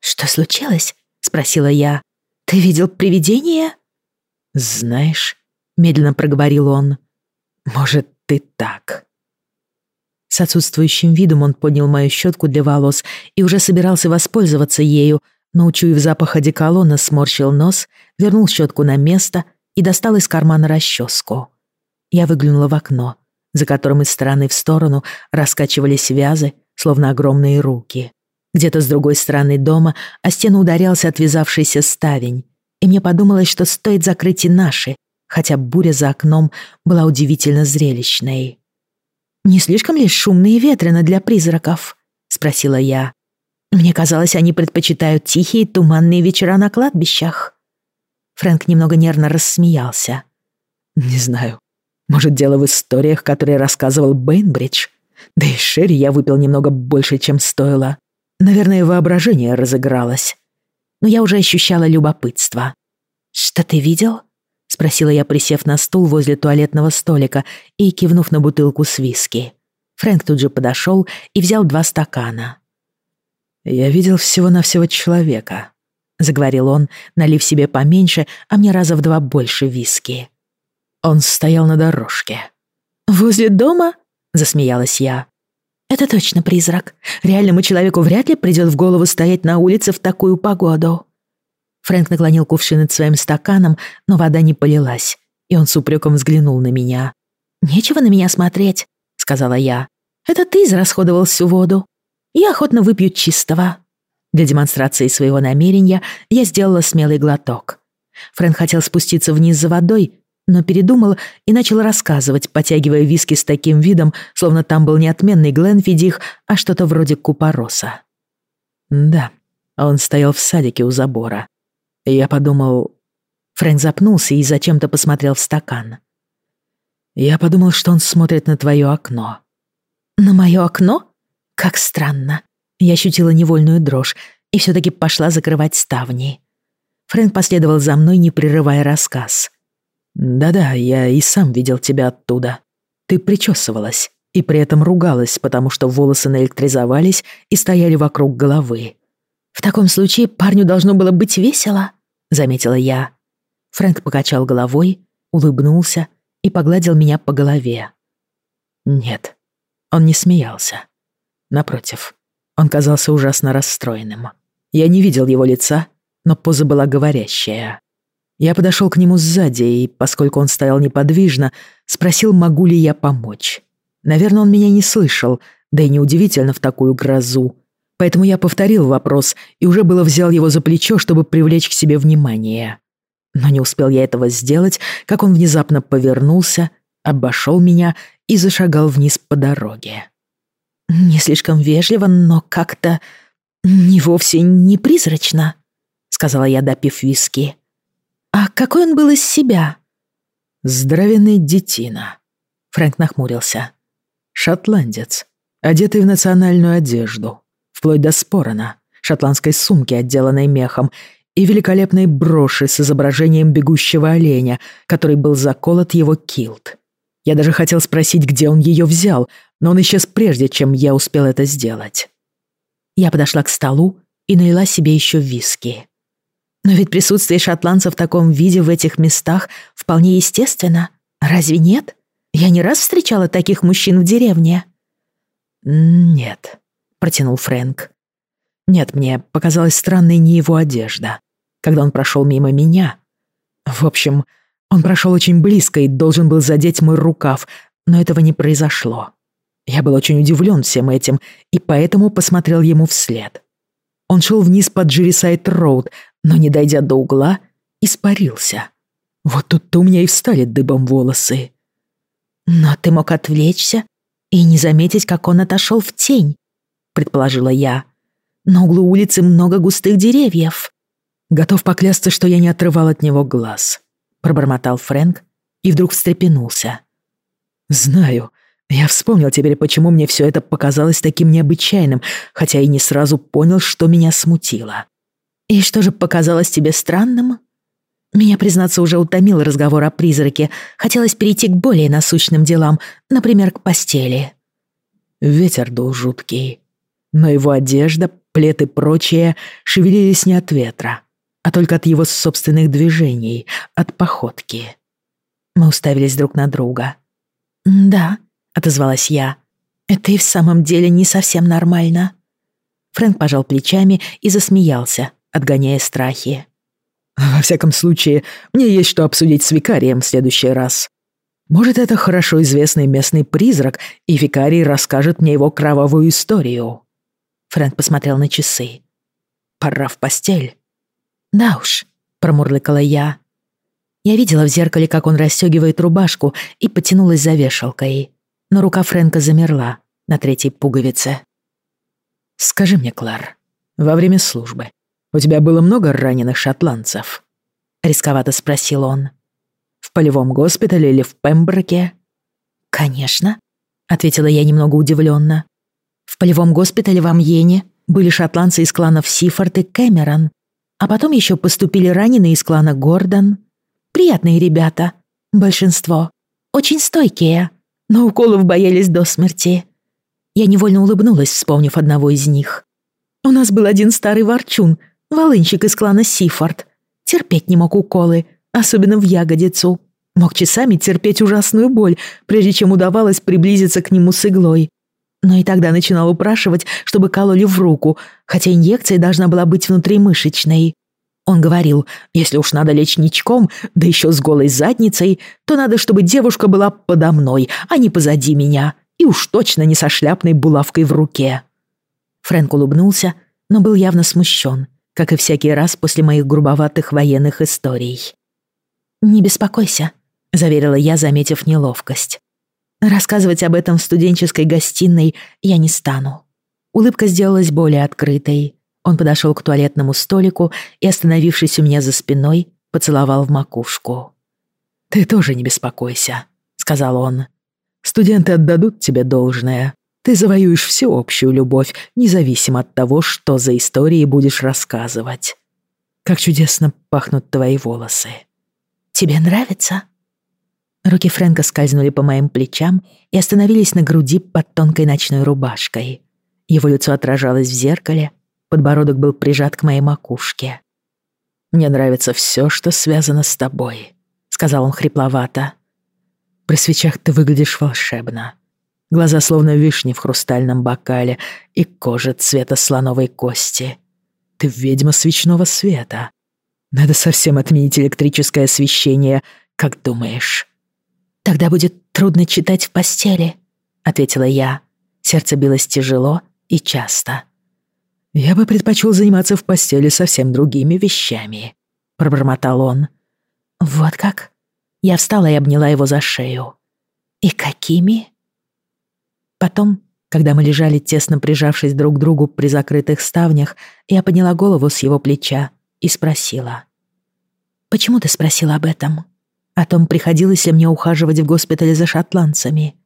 «Что случилось?» — спросила я. «Ты видел привидение?» «Знаешь, медленно проговорил он. Может, ты так. С отсутствующим видом он поднял мою щетку для волос и уже собирался воспользоваться ею, но, учуяв запах одеколона, сморщил нос, вернул щетку на место и достал из кармана расческу. Я выглянула в окно, за которым из стороны в сторону раскачивались вязы, словно огромные руки. Где-то с другой стороны дома о стену ударялся отвязавшийся ставень, и мне подумалось, что стоит закрыть и наши, хотя буря за окном была удивительно зрелищной. «Не слишком ли шумно и ветрено для призраков?» — спросила я. «Мне казалось, они предпочитают тихие туманные вечера на кладбищах». Фрэнк немного нервно рассмеялся. «Не знаю. Может, дело в историях, которые рассказывал Бейнбридж? Да и Шерри я выпил немного больше, чем стоило. Наверное, воображение разыгралось. Но я уже ощущала любопытство. «Что ты видел?» — спросила я, присев на стул возле туалетного столика и кивнув на бутылку с виски. Фрэнк тут же подошел и взял два стакана. «Я видел всего-навсего человека», — заговорил он, налив себе поменьше, а мне раза в два больше виски. Он стоял на дорожке. «Возле дома?» — засмеялась я. «Это точно призрак. Реальному человеку вряд ли придет в голову стоять на улице в такую погоду». Фрэнк наклонил кувшин над своим стаканом, но вода не полилась, и он с упреком взглянул на меня. «Нечего на меня смотреть», — сказала я. «Это ты израсходовал всю воду. Я охотно выпью чистого». Для демонстрации своего намерения я сделала смелый глоток. Фрэнк хотел спуститься вниз за водой, но передумал и начал рассказывать, потягивая виски с таким видом, словно там был не отменный Гленфидих, а что-то вроде купороса. Да, он стоял в садике у забора. Я подумал... Фрэнк запнулся и зачем-то посмотрел в стакан. Я подумал, что он смотрит на твое окно. На мое окно? Как странно. Я ощутила невольную дрожь и все-таки пошла закрывать ставни. Фрэнк последовал за мной, не прерывая рассказ. «Да-да, я и сам видел тебя оттуда. Ты причесывалась и при этом ругалась, потому что волосы наэлектризовались и стояли вокруг головы. «В таком случае парню должно было быть весело», — заметила я. Фрэнк покачал головой, улыбнулся и погладил меня по голове. Нет, он не смеялся. Напротив, он казался ужасно расстроенным. Я не видел его лица, но поза была говорящая. Я подошел к нему сзади и, поскольку он стоял неподвижно, спросил, могу ли я помочь. Наверное, он меня не слышал, да и неудивительно в такую грозу. Поэтому я повторил вопрос и уже было взял его за плечо, чтобы привлечь к себе внимание. Но не успел я этого сделать, как он внезапно повернулся, обошел меня и зашагал вниз по дороге. «Не слишком вежливо, но как-то не вовсе не призрачно», — сказала я, допив виски. «А какой он был из себя?» «Здоровенный детина», — Фрэнк нахмурился. Шотландец, одетый в национальную одежду, вплоть до спорона, шотландской сумки, отделанной мехом, и великолепной броши с изображением бегущего оленя, который был заколот его килт. Я даже хотел спросить, где он ее взял, но он исчез прежде, чем я успел это сделать. Я подошла к столу и налила себе еще виски. Но ведь присутствие шотландцев в таком виде в этих местах вполне естественно. Разве нет? Я не раз встречала таких мужчин в деревне». «Нет», — протянул Фрэнк. «Нет, мне показалась странной не его одежда. Когда он прошел мимо меня... В общем, он прошел очень близко и должен был задеть мой рукав, но этого не произошло. Я был очень удивлен всем этим и поэтому посмотрел ему вслед. Он шел вниз по Джерисайд Роуд, но, не дойдя до угла, испарился. Вот тут-то у меня и встали дыбом волосы. «Но ты мог отвлечься и не заметить, как он отошел в тень», — предположила я. «На углу улицы много густых деревьев». «Готов поклясться, что я не отрывал от него глаз», — пробормотал Фрэнк и вдруг встрепенулся. «Знаю. Я вспомнил теперь, почему мне все это показалось таким необычайным, хотя и не сразу понял, что меня смутило». «И что же показалось тебе странным?» Меня, признаться, уже утомил разговор о призраке. Хотелось перейти к более насущным делам, например, к постели. Ветер дул жуткий. Но его одежда, плед и прочее шевелились не от ветра, а только от его собственных движений, от походки. Мы уставились друг на друга. «Да», — отозвалась я, — «это и в самом деле не совсем нормально». Фрэнк пожал плечами и засмеялся, отгоняя страхи. Во всяком случае, мне есть что обсудить с викарием в следующий раз. Может, это хорошо известный местный призрак, и викарий расскажет мне его кровавую историю». Фрэнк посмотрел на часы. «Пора в постель». «Да уж», — промурлыкала я. Я видела в зеркале, как он расстегивает рубашку, и потянулась за вешалкой. Но рука Фрэнка замерла на третьей пуговице. «Скажи мне, Клар, во время службы у тебя было много раненых шотландцев?» — рисковато спросил он. «В полевом госпитале или в Пемброке?» «Конечно», — ответила я немного удивленно. «В полевом госпитале в Амьене были шотландцы из кланов Сифорд и Кэмерон, а потом еще поступили раненые из клана Гордон. Приятные ребята, большинство, очень стойкие, но уколов боялись до смерти». Я невольно улыбнулась, вспомнив одного из них. «У нас был один старый ворчун, Волынщик из клана Сифорд. Терпеть не мог уколы, особенно в ягодицу. Мог часами терпеть ужасную боль, прежде чем удавалось приблизиться к нему с иглой. Но и тогда начинал упрашивать, чтобы кололи в руку, хотя инъекция должна была быть внутримышечной. Он говорил, если уж надо лечь ничком, да еще с голой задницей, то надо, чтобы девушка была подо мной, а не позади меня, и уж точно не со шляпной булавкой в руке. Фрэнк улыбнулся, но был явно смущен, как и всякий раз после моих грубоватых военных историй. «Не беспокойся», — заверила я, заметив неловкость. «Рассказывать об этом в студенческой гостиной я не стану». Улыбка сделалась более открытой. Он подошел к туалетному столику и, остановившись у меня за спиной, поцеловал в макушку. «Ты тоже не беспокойся», — сказал он. «Студенты отдадут тебе должное. Ты завоюешь всеобщую любовь, независимо от того, что за истории будешь рассказывать. Как чудесно пахнут твои волосы». «Тебе нравится?» Руки Фрэнка скользнули по моим плечам и остановились на груди под тонкой ночной рубашкой. Его лицо отражалось в зеркале, подбородок был прижат к моей макушке. «Мне нравится все, что связано с тобой», — сказал он хрипловато. «При свечах ты выглядишь волшебно. Глаза словно вишни в хрустальном бокале и кожа цвета слоновой кости. Ты ведьма свечного света. Надо совсем отменить электрическое освещение, как думаешь?» «Тогда будет трудно читать в постели», — ответила я. Сердце билось тяжело и часто. «Я бы предпочел заниматься в постели совсем другими вещами», — пробормотал он. «Вот как?» Я встала и обняла его за шею. «И какими?» Потом, когда мы лежали тесно прижавшись друг к другу при закрытых ставнях, я подняла голову с его плеча и спросила. «Почему ты спросила об этом? О том, приходилось ли мне ухаживать в госпитале за шотландцами?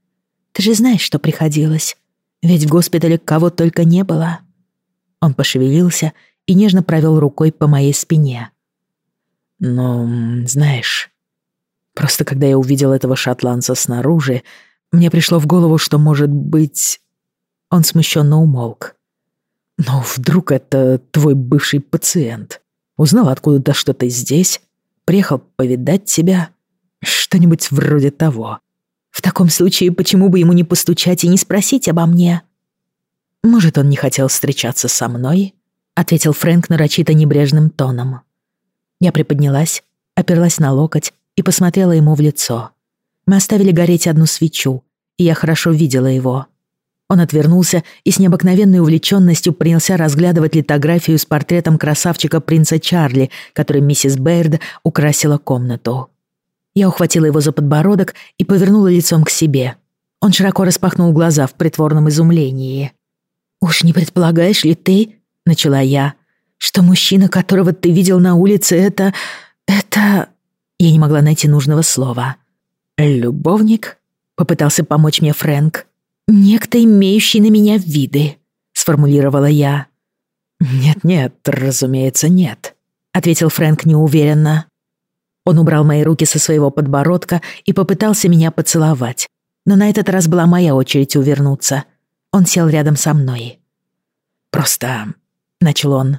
Ты же знаешь, что приходилось. Ведь в госпитале кого только не было». Он пошевелился и нежно провел рукой по моей спине. «Ну, знаешь, просто когда я увидел этого шотландца снаружи, мне пришло в голову, что, может быть...» Он смущенно умолк. «Ну, вдруг это твой бывший пациент? Узнал откуда-то, что ты здесь? Приехал повидать тебя? Что-нибудь вроде того». «В таком случае, почему бы ему не постучать и не спросить обо мне?» «Может, он не хотел встречаться со мной?» — ответил Фрэнк нарочито небрежным тоном. Я приподнялась, оперлась на локоть и посмотрела ему в лицо. Мы оставили гореть одну свечу, и я хорошо видела его. Он отвернулся и с необыкновенной увлеченностью принялся разглядывать литографию с портретом красавчика принца Чарли, который миссис Бэйрд украсила комнату. Я ухватила его за подбородок и повернула лицом к себе. Он широко распахнул глаза в притворном изумлении. «Уж не предполагаешь ли ты, — начала я, — что мужчина, которого ты видел на улице, это... это...» Я не могла найти нужного слова. «Любовник?» — попытался помочь мне Фрэнк. «Некто, имеющий на меня виды», — сформулировала я. «Нет-нет, разумеется, нет», — ответил Фрэнк неуверенно. Он убрал мои руки со своего подбородка и попытался меня поцеловать. Но на этот раз была моя очередь увернуться. Он сел рядом со мной. «Просто...» — начал он.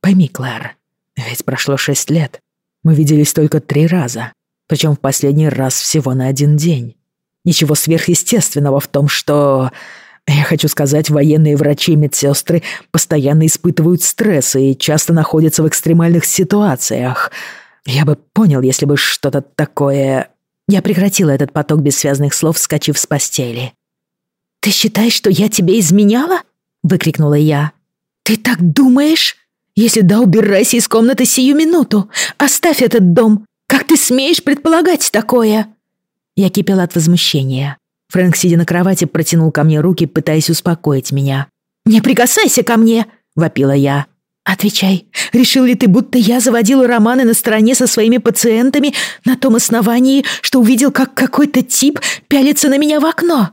«Пойми, Клэр, ведь прошло шесть лет. Мы виделись только три раза, причем в последний раз всего на один день. Ничего сверхъестественного в том, что... Я хочу сказать, военные врачи и медсестры постоянно испытывают стресс и часто находятся в экстремальных ситуациях. Я бы понял, если бы что-то такое... Я прекратила этот поток бессвязных слов, вскочив с постели. «Ты считаешь, что я тебе изменяла?» — выкрикнула я. «Ты так думаешь? Если да, убирайся из комнаты сию минуту. Оставь этот дом. Как ты смеешь предполагать такое?» Я кипела от возмущения. Фрэнк, сидя на кровати, протянул ко мне руки, пытаясь успокоить меня. «Не прикасайся ко мне!» — вопила я. «Отвечай, решил ли ты, будто я заводила романы на стороне со своими пациентами на том основании, что увидел, как какой-то тип пялится на меня в окно?»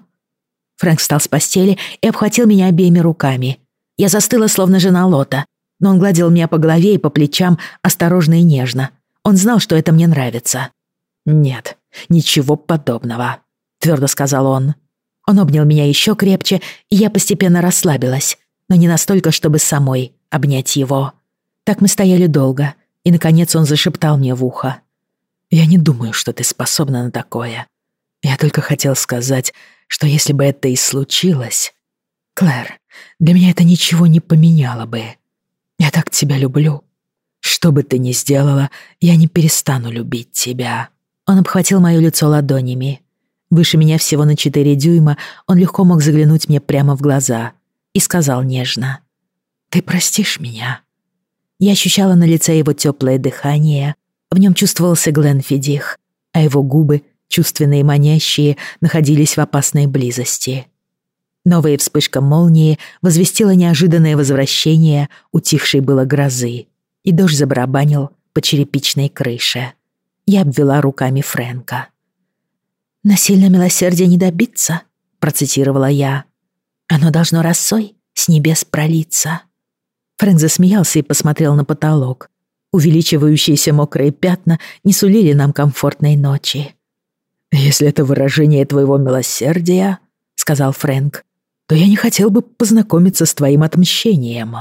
Фрэнк встал с постели и обхватил меня обеими руками. Я застыла, словно жена Лота, но он гладил меня по голове и по плечам осторожно и нежно. Он знал, что это мне нравится. «Нет, ничего подобного», — твердо сказал он. Он обнял меня еще крепче, и я постепенно расслабилась, но не настолько, чтобы самой обнять его. Так мы стояли долго, и, наконец, он зашептал мне в ухо. «Я не думаю, что ты способна на такое. Я только хотел сказать, что если бы это и случилось... Клэр, для меня это ничего не поменяло бы. Я так тебя люблю. Что бы ты ни сделала, я не перестану любить тебя». Он обхватил моё лицо ладонями. Выше меня всего на четыре дюйма он легко мог заглянуть мне прямо в глаза и сказал нежно. «Ты простишь меня?» Я ощущала на лице его тёплое дыхание, в нём чувствовался Гленфидих, а его губы, чувственные и манящие, находились в опасной близости. Новая вспышка молнии возвестила неожиданное возвращение утихшей было грозы, и дождь забарабанил по черепичной крыше. Я обвела руками Фрэнка. «Насильно милосердия не добиться», — процитировала я. «Оно должно росой с небес пролиться». Фрэнк засмеялся и посмотрел на потолок. Увеличивающиеся мокрые пятна не сулили нам комфортной ночи. «Если это выражение твоего милосердия», — сказал Фрэнк, «то я не хотел бы познакомиться с твоим отмщением».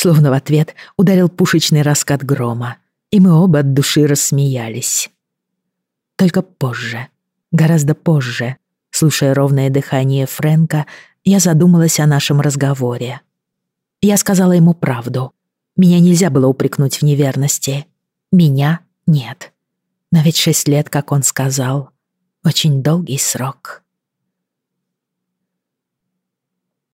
Словно в ответ ударил пушечный раскат грома, и мы оба от души рассмеялись. Только позже, гораздо позже, слушая ровное дыхание Фрэнка, я задумалась о нашем разговоре. Я сказала ему правду. Меня нельзя было упрекнуть в неверности. Меня нет. Но ведь шесть лет, как он сказал, очень долгий срок.